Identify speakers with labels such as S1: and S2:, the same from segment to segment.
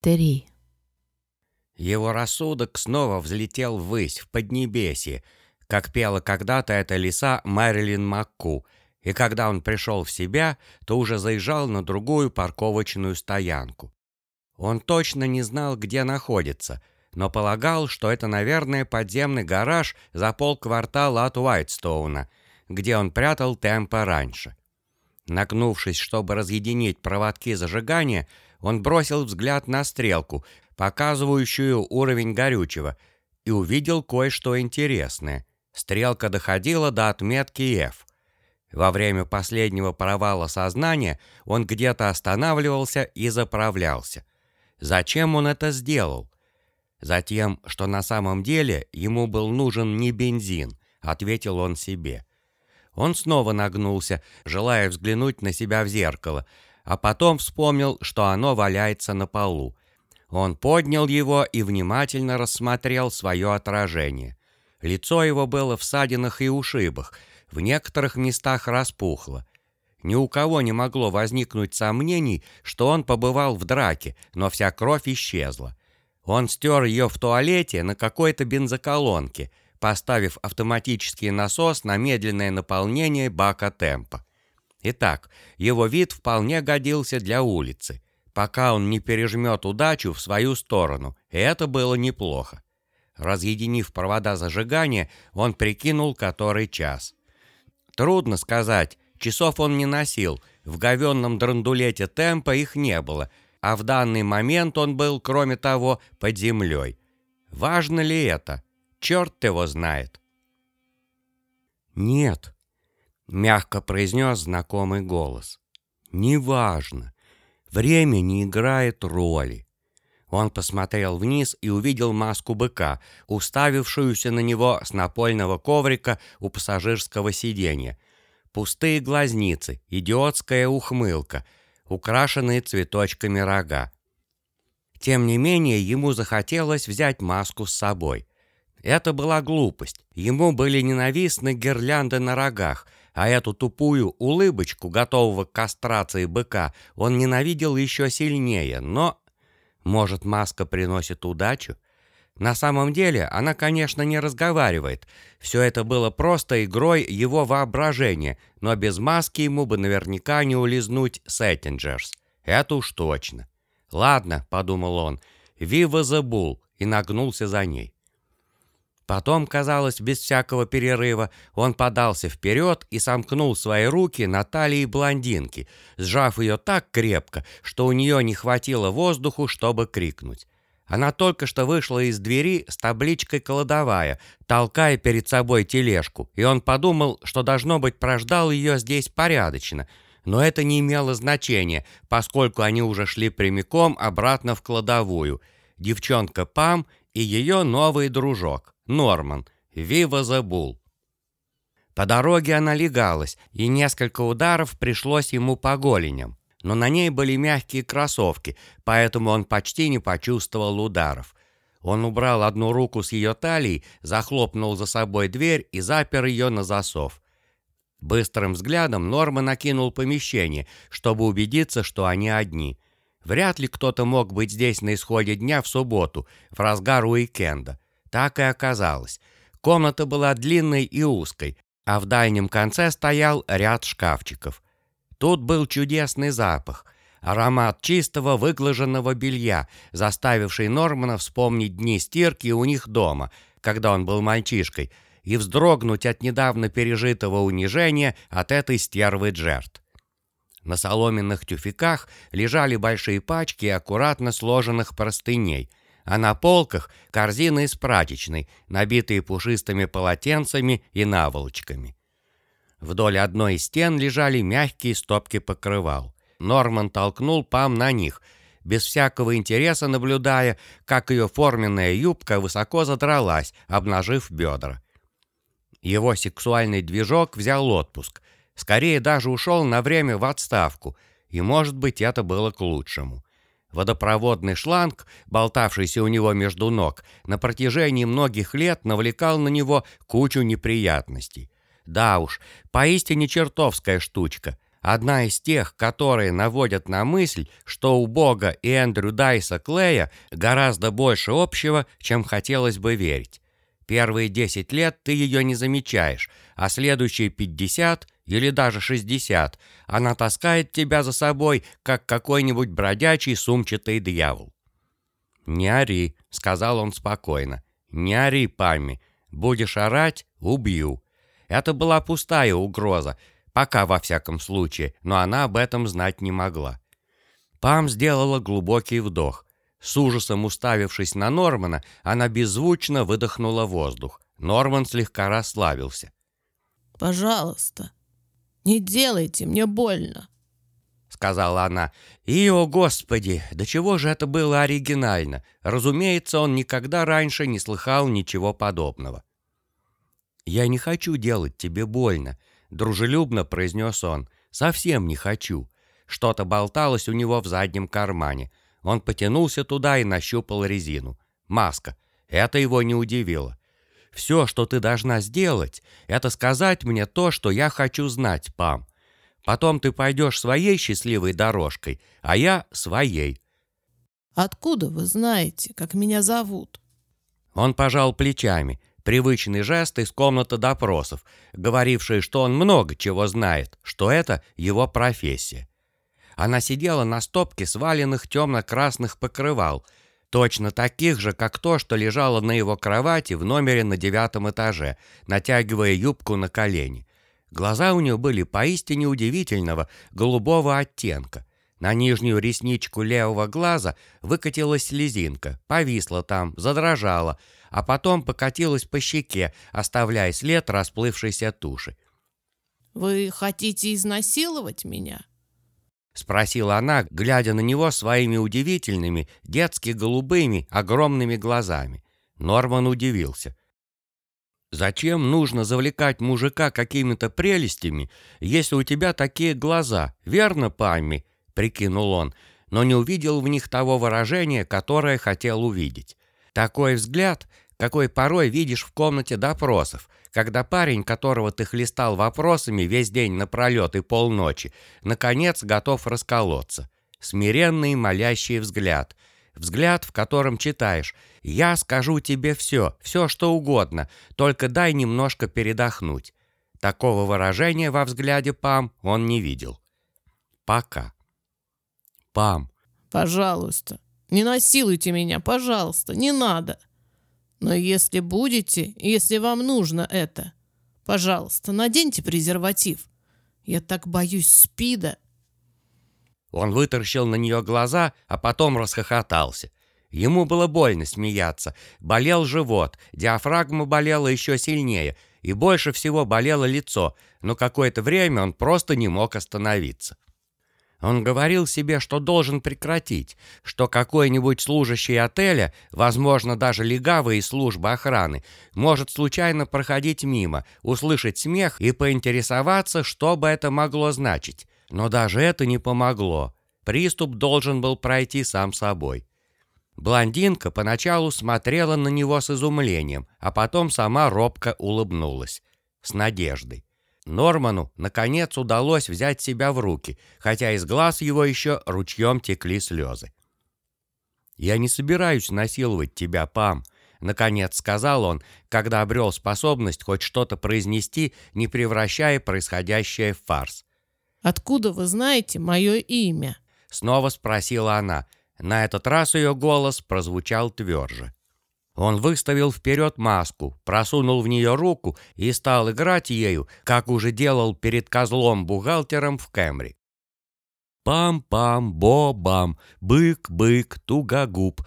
S1: Три.
S2: Его рассудок снова взлетел ввысь, в Поднебесье, как пела когда-то эта лиса Мэрилин Макку, и когда он пришел в себя, то уже заезжал на другую парковочную стоянку. Он точно не знал, где находится, но полагал, что это, наверное, подземный гараж за полквартала от Уайтстоуна, где он прятал темпа раньше. Нагнувшись, чтобы разъединить проводки зажигания, он бросил взгляд на стрелку, показывающую уровень горючего, и увидел кое-что интересное. Стрелка доходила до отметки F. Во время последнего провала сознания он где-то останавливался и заправлялся. Зачем он это сделал? Затем, что на самом деле ему был нужен не бензин, ответил он себе. Он снова нагнулся, желая взглянуть на себя в зеркало, а потом вспомнил, что оно валяется на полу. Он поднял его и внимательно рассмотрел свое отражение. Лицо его было в ссадинах и ушибах, в некоторых местах распухло. Ни у кого не могло возникнуть сомнений, что он побывал в драке, но вся кровь исчезла. Он стер ее в туалете на какой-то бензоколонке, поставив автоматический насос на медленное наполнение бака темпа. Итак, его вид вполне годился для улицы, пока он не пережмет удачу в свою сторону, и это было неплохо. Разъединив провода зажигания, он прикинул, который час. Трудно сказать, часов он не носил, в говенном драндулете темпа их не было, а в данный момент он был, кроме того, под землей. Важно ли это? Черт его знает. «Нет», мягко произнес знакомый голос. «Неважно. Время не играет роли». Он посмотрел вниз и увидел маску быка, уставившуюся на него с напольного коврика у пассажирского сиденья. Пустые глазницы, идиотская ухмылка, украшенные цветочками рога. Тем не менее, ему захотелось взять маску с собой. Это была глупость. Ему были ненавистны гирлянды на рогах — а эту тупую улыбочку, готового к кастрации быка, он ненавидел еще сильнее, но... Может, маска приносит удачу? На самом деле, она, конечно, не разговаривает. Все это было просто игрой его воображения, но без маски ему бы наверняка не улизнуть Сеттинджерс. Это уж точно. «Ладно», — подумал он, — «Вива Bull», и нагнулся за ней. Потом, казалось, без всякого перерыва, он подался вперед и сомкнул свои руки на талии блондинки, сжав ее так крепко, что у нее не хватило воздуху, чтобы крикнуть. Она только что вышла из двери с табличкой «Кладовая», толкая перед собой тележку, и он подумал, что, должно быть, прождал ее здесь порядочно. Но это не имело значения, поскольку они уже шли прямиком обратно в кладовую. Девчонка Пам и ее новый дружок. Норман, Вива Забул. По дороге она легалась, и несколько ударов пришлось ему по голеням. Но на ней были мягкие кроссовки, поэтому он почти не почувствовал ударов. Он убрал одну руку с ее талии, захлопнул за собой дверь и запер ее на засов. Быстрым взглядом Норман накинул помещение, чтобы убедиться, что они одни. Вряд ли кто-то мог быть здесь на исходе дня в субботу, в разгар уикенда. Так и оказалось. Комната была длинной и узкой, а в дальнем конце стоял ряд шкафчиков. Тут был чудесный запах, аромат чистого выглаженного белья, заставивший Нормана вспомнить дни стирки у них дома, когда он был мальчишкой, и вздрогнуть от недавно пережитого унижения от этой стервы Джерт. На соломенных тюфяках лежали большие пачки аккуратно сложенных простыней, а на полках корзины из прачечной, набитые пушистыми полотенцами и наволочками. Вдоль одной из стен лежали мягкие стопки покрывал. Норман толкнул Пам на них, без всякого интереса наблюдая, как ее форменная юбка высоко задралась, обнажив бедра. Его сексуальный движок взял отпуск, скорее даже ушел на время в отставку, и, может быть, это было к лучшему. Водопроводный шланг, болтавшийся у него между ног, на протяжении многих лет навлекал на него кучу неприятностей. Да уж, поистине чертовская штучка. Одна из тех, которые наводят на мысль, что у Бога и Эндрю Дайса Клея гораздо больше общего, чем хотелось бы верить. Первые 10 лет ты ее не замечаешь, а следующие 50 или даже 60 она таскает тебя за собой, как какой-нибудь бродячий сумчатый дьявол. «Не ори», — сказал он спокойно. «Не ори, Памми. Будешь орать — убью». Это была пустая угроза, пока во всяком случае, но она об этом знать не могла. Пам сделала глубокий вдох. С ужасом уставившись на Нормана, она беззвучно выдохнула воздух. Норман слегка расслабился.
S1: «Пожалуйста, не делайте, мне больно», —
S2: сказала она. И, о господи, до чего же это было оригинально. Разумеется, он никогда раньше не слыхал ничего подобного. «Я не хочу делать тебе больно», — дружелюбно произнес он. «Совсем не хочу». Что-то болталось у него в заднем кармане. Он потянулся туда и нащупал резину. Маска. Это его не удивило. «Все, что ты должна сделать, это сказать мне то, что я хочу знать, Пам. Потом ты пойдешь своей счастливой дорожкой, а я своей».
S1: «Откуда вы знаете, как меня зовут?»
S2: Он пожал плечами. Привычный жест из комнаты допросов, говоривший, что он много чего знает, что это его профессия. Она сидела на стопке сваленных темно-красных покрывал, точно таких же, как то, что лежало на его кровати в номере на девятом этаже, натягивая юбку на колени. Глаза у нее были поистине удивительного голубого оттенка. На нижнюю ресничку левого глаза выкатилась слезинка, повисла там, задрожала, а потом покатилась по щеке, оставляя след расплывшейся туши.
S1: «Вы хотите изнасиловать меня?»
S2: — спросила она, глядя на него своими удивительными, детски голубыми, огромными глазами. Норман удивился. «Зачем нужно завлекать мужика какими-то прелестями, если у тебя такие глаза, верно, Памми?» — прикинул он, но не увидел в них того выражения, которое хотел увидеть. Такой взгляд, какой порой видишь в комнате допросов, когда парень, которого ты хлестал вопросами весь день напролет и полночи, наконец готов расколоться. Смиренный молящий взгляд. Взгляд, в котором читаешь «Я скажу тебе все, все что угодно, только дай немножко передохнуть». Такого выражения во взгляде Пам он не видел. Пока. Пам.
S1: «Пожалуйста, не насилуйте меня, пожалуйста, не надо». Но если будете, если вам нужно это, пожалуйста, наденьте презерватив. Я так боюсь спида.
S2: Он вытаращил на нее глаза, а потом расхохотался. Ему было больно смеяться. Болел живот, диафрагма болела еще сильнее, и больше всего болело лицо, но какое-то время он просто не мог остановиться. Он говорил себе, что должен прекратить, что какой-нибудь служащий отеля, возможно, даже легавый из службы охраны, может случайно проходить мимо, услышать смех и поинтересоваться, что бы это могло значить. Но даже это не помогло. Приступ должен был пройти сам собой. Блондинка поначалу смотрела на него с изумлением, а потом сама робко улыбнулась. С надеждой. Норману, наконец, удалось взять себя в руки, хотя из глаз его еще ручьем текли слезы. «Я не собираюсь насиловать тебя, Пам», — наконец сказал он, когда обрел способность хоть что-то произнести, не превращая происходящее в фарс.
S1: «Откуда вы знаете мое имя?»
S2: — снова спросила она. На этот раз ее голос прозвучал тверже. Он выставил вперед маску, просунул в нее руку и стал играть ею, как уже делал перед козлом-бухгалтером в Кэмри. Пам-пам, бо-бам, бык-бык, тугогуб,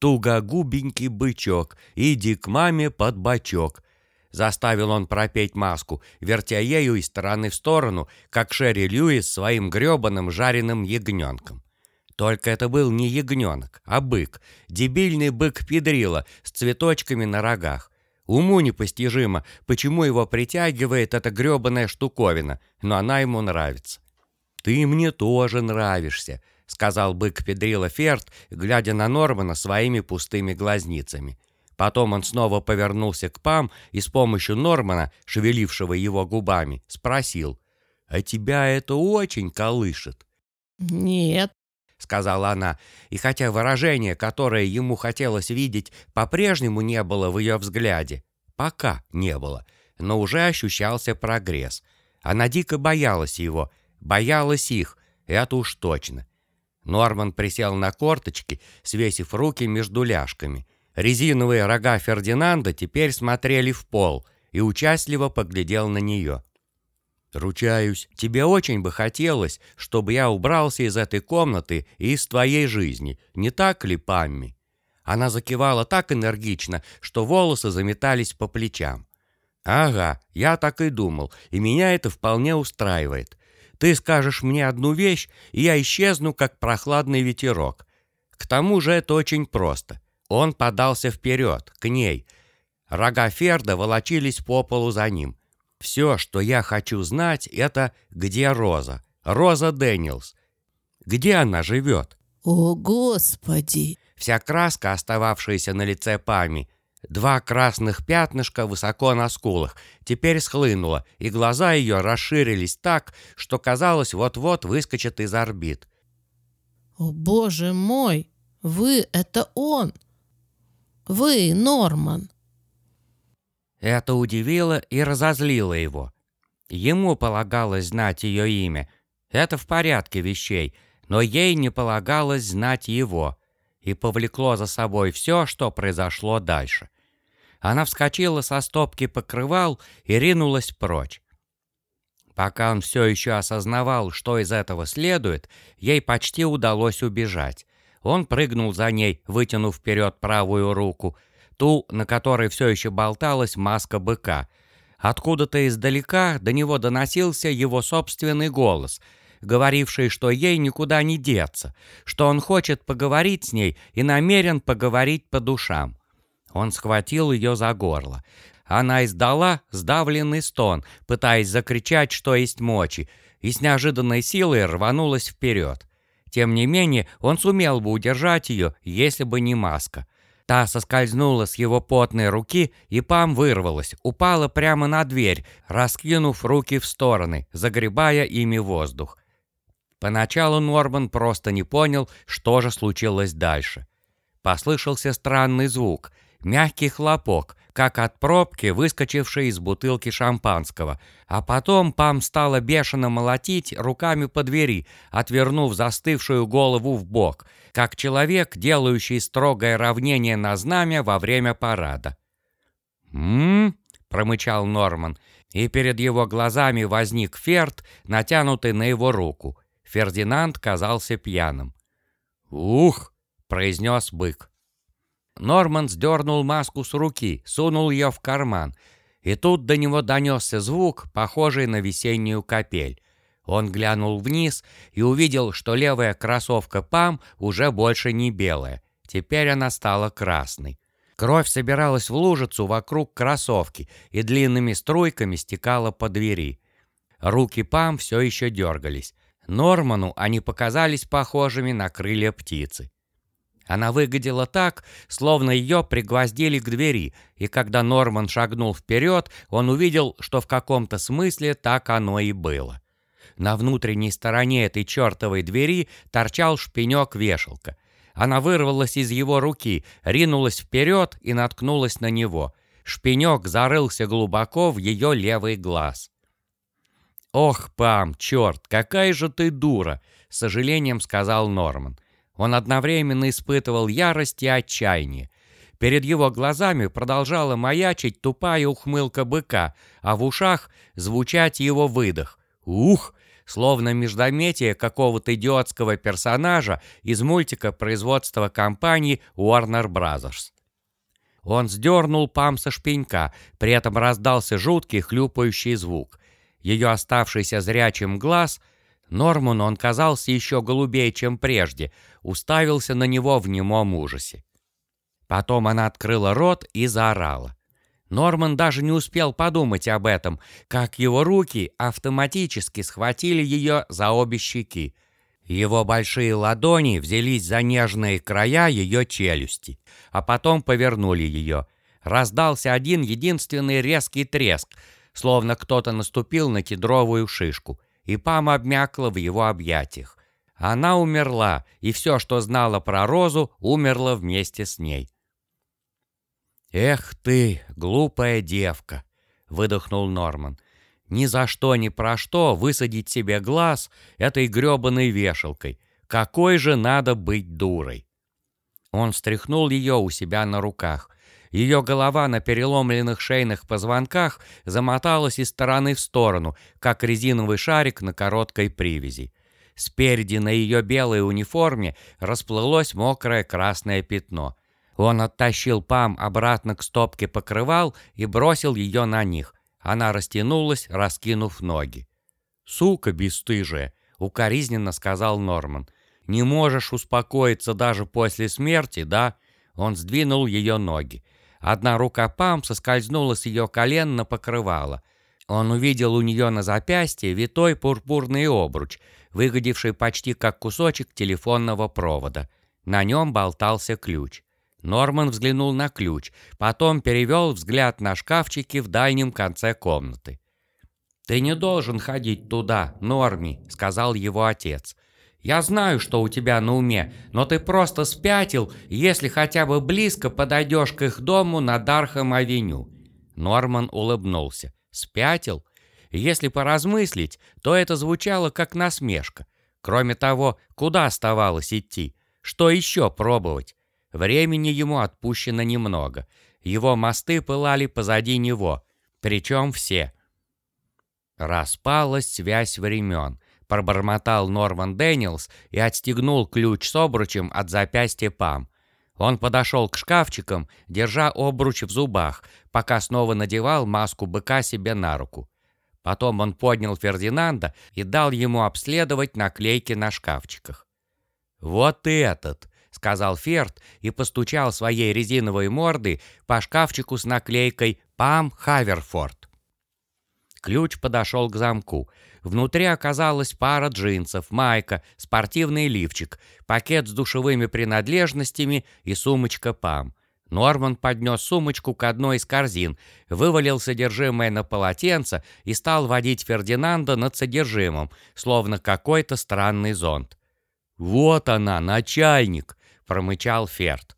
S2: тугогубенький бычок, иди к маме под бочок. Заставил он пропеть маску, вертя ею из стороны в сторону, как Шерри Льюис своим грёбаным жареным ягненком. Только это был не ягненок, а бык. Дебильный бык-педрила с цветочками на рогах. Уму непостижимо, почему его притягивает эта грёбаная штуковина, но она ему нравится. «Ты мне тоже нравишься», — сказал бык-педрила Ферд, глядя на Нормана своими пустыми глазницами. Потом он снова повернулся к Пам и с помощью Нормана, шевелившего его губами, спросил. а тебя это очень колышет».
S1: «Нет», —
S2: сказала она, и хотя выражение, которое ему хотелось видеть, по-прежнему не было в ее взгляде, пока не было, но уже ощущался прогресс. Она дико боялась его, боялась их, это уж точно. Норман присел на корточки, свесив руки между ляжками. Резиновые рога Фердинанда теперь смотрели в пол и участливо поглядел на нее. Ручаюсь, тебе очень бы хотелось, чтобы я убрался из этой комнаты и из твоей жизни, не так ли, Памми?» Она закивала так энергично, что волосы заметались по плечам. «Ага, я так и думал, и меня это вполне устраивает. Ты скажешь мне одну вещь, и я исчезну, как прохладный ветерок. К тому же это очень просто. Он подался вперед, к ней. Рога Ферда волочились по полу за ним. Все, что я хочу знать, это где Роза? Роза Дэниелс. Где она живет?
S1: «О, Господи!»
S2: Вся краска, остававшаяся на лице Пами, два красных пятнышка высоко на скулах, теперь схлынула, и глаза ее расширились так, что казалось, вот-вот выскочат из орбит.
S1: «О, Боже мой! Вы — это он! Вы, Норман!»
S2: Это удивило и разозлило его. Ему полагалось знать ее имя. Это в порядке вещей, но ей не полагалось знать его. И повлекло за собой все, что произошло дальше. Она вскочила со стопки покрывал и ринулась прочь. Пока он все еще осознавал, что из этого следует, ей почти удалось убежать. Он прыгнул за ней, вытянув вперед правую руку, ту, на которой все еще болталась маска быка. Откуда-то издалека до него доносился его собственный голос, говоривший, что ей никуда не деться, что он хочет поговорить с ней и намерен поговорить по душам. Он схватил ее за горло. Она издала сдавленный стон, пытаясь закричать, что есть мочи, и с неожиданной силой рванулась вперед. Тем не менее, он сумел бы удержать ее, если бы не маска. Та соскользнула с его потной руки, и Пам вырвалась, упала прямо на дверь, раскинув руки в стороны, загребая ими воздух. Поначалу Норман просто не понял, что же случилось дальше. Послышался странный звук, мягкий хлопок, как от пробки, выскочившей из бутылки шампанского. А потом Пам стала бешено молотить руками по двери, отвернув застывшую голову в бок, как человек, делающий строгое равнение на знамя во время парада. «М-м-м», промычал Норман, и перед его глазами возник ферд, натянутый на его руку. Фердинанд казался пьяным. «Ух!» — произнес бык. Норман сдернул маску с руки, сунул ее в карман, и тут до него донесся звук, похожий на весеннюю капель. Он глянул вниз и увидел, что левая кроссовка Пам уже больше не белая. Теперь она стала красной. Кровь собиралась в лужицу вокруг кроссовки и длинными струйками стекала по двери. Руки Пам все еще дергались. Норману они показались похожими на крылья птицы. Она выглядела так, словно ее пригвоздили к двери, и когда Норман шагнул вперед, он увидел, что в каком-то смысле так оно и было. На внутренней стороне этой чертовой двери торчал шпинек-вешалка. Она вырвалась из его руки, ринулась вперед и наткнулась на него. Шпинек зарылся глубоко в ее левый глаз. «Ох, Пам, черт, какая же ты дура!» — с сожалением сказал Норман. Он одновременно испытывал ярость и отчаяние. Перед его глазами продолжала маячить тупая ухмылка быка, а в ушах звучать его выдох. «Ух!» словно междометие какого-то идиотского персонажа из мультика производства компании Warner Bros. Он сдернул пам со шпенька, при этом раздался жуткий хлюпающий звук. Ее оставшийся зрячим глаз — Норману он казался еще голубее, чем прежде, уставился на него в немом ужасе. Потом она открыла рот и заорала. Норман даже не успел подумать об этом, как его руки автоматически схватили ее за обе щеки. Его большие ладони взялись за нежные края ее челюсти, а потом повернули ее. Раздался один единственный резкий треск, словно кто-то наступил на кедровую шишку — и Пам обмякла в его объятиях. Она умерла, и все, что знала про Розу, умерло вместе с ней. «Эх ты, глупая девка!» — выдохнул Норман. «Ни за что, ни про что высадить себе глаз этой грёбаной вешалкой. Какой же надо быть дурой!» Он встряхнул ее у себя на руках. Ее голова на переломленных шейных позвонках замоталась из стороны в сторону, как резиновый шарик на короткой привязи. Спереди на ее белой униформе расплылось мокрое красное пятно. Он оттащил Пам обратно к стопке покрывал и бросил ее на них. Она растянулась, раскинув ноги. «Сука бесстыжая!» — укоризненно сказал Норман. «Не можешь успокоиться даже после смерти, да?» Он сдвинул ее ноги. Одна рука Пам соскользнула с ее колен на покрывало. Он увидел у нее на запястье витой пурпурный обруч, выглядевший почти как кусочек телефонного провода. На нем болтался ключ. Норман взглянул на ключ, потом перевел взгляд на шкафчики в дальнем конце комнаты. «Ты не должен ходить туда, Норми», — сказал его отец. «Я знаю, что у тебя на уме, но ты просто спятил, если хотя бы близко подойдешь к их дому на Дархам-авеню». Норман улыбнулся. «Спятил? Если поразмыслить, то это звучало как насмешка. Кроме того, куда оставалось идти? Что еще пробовать? Времени ему отпущено немного. Его мосты пылали позади него, причем все. «Распалась связь времен», — пробормотал Норман Дэниелс и отстегнул ключ с обручем от запястья Пам. Он подошел к шкафчикам, держа обруч в зубах, пока снова надевал маску быка себе на руку. Потом он поднял Фердинанда и дал ему обследовать наклейки на шкафчиках. «Вот этот», — сказал Ферд и постучал своей резиновой мордой по шкафчику с наклейкой «Пам Хаверфорд». Ключ подошел к замку. Внутри оказалась пара джинсов, майка, спортивный лифчик, пакет с душевыми принадлежностями и сумочка ПАМ. Норман поднес сумочку к одной из корзин, вывалил содержимое на полотенце и стал водить Фердинанда над содержимым, словно какой-то странный зонт. «Вот она, начальник!» — промычал Ферд.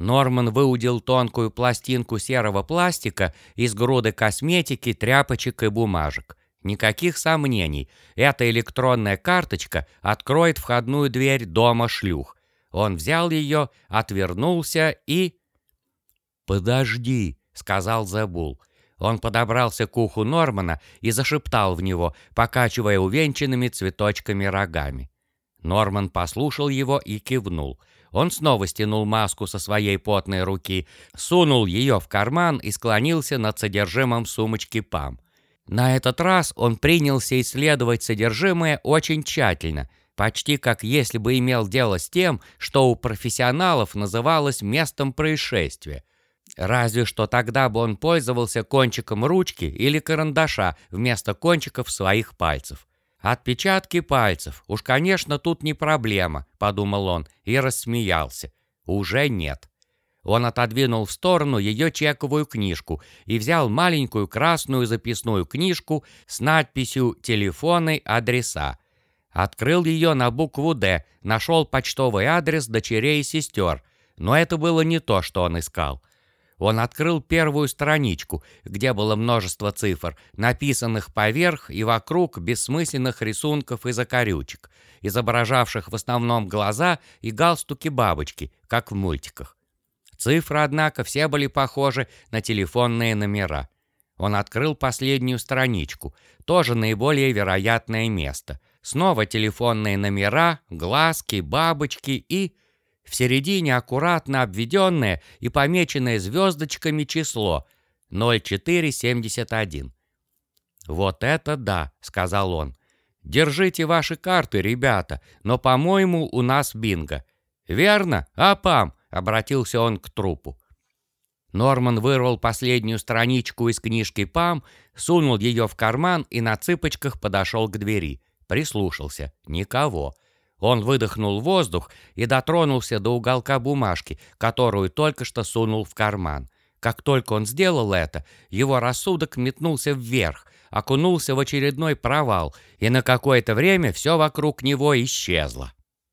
S2: Норман выудил тонкую пластинку серого пластика из груды косметики, тряпочек и бумажек. Никаких сомнений, эта электронная карточка откроет входную дверь дома шлюх. Он взял ее, отвернулся и... «Подожди», — сказал Забул. Он подобрался к уху Нормана и зашептал в него, покачивая увенчанными цветочками рогами. Норман послушал его и кивнул. Он снова стянул маску со своей потной руки, сунул ее в карман и склонился над содержимым сумочки Пам. На этот раз он принялся исследовать содержимое очень тщательно, почти как если бы имел дело с тем, что у профессионалов называлось местом происшествия. Разве что тогда бы он пользовался кончиком ручки или карандаша вместо кончиков своих пальцев. «Отпечатки пальцев. Уж, конечно, тут не проблема», — подумал он и рассмеялся. «Уже нет». Он отодвинул в сторону ее чековую книжку и взял маленькую красную записную книжку с надписью «Телефоны, адреса». Открыл ее на букву «Д», нашел почтовый адрес дочерей и сестер, но это было не то, что он искал. Он открыл первую страничку, где было множество цифр, написанных поверх и вокруг бессмысленных рисунков и закорючек, изображавших в основном глаза и галстуки бабочки, как в мультиках. Цифры, однако, все были похожи на телефонные номера. Он открыл последнюю страничку, тоже наиболее вероятное место. Снова телефонные номера, глазки, бабочки и... В середине аккуратно обведенное и помеченное звездочками число 0471. «Вот это да!» — сказал он. «Держите ваши карты, ребята, но, по-моему, у нас бинго». «Верно? А, пам!» — обратился он к трупу. Норман вырвал последнюю страничку из книжки Пам, сунул ее в карман и на цыпочках подошел к двери. Прислушался. Никого. Он выдохнул воздух и дотронулся до уголка бумажки, которую только что сунул в карман. Как только он сделал это, его рассудок метнулся вверх, окунулся в очередной провал, и на какое-то время все вокруг него исчезло.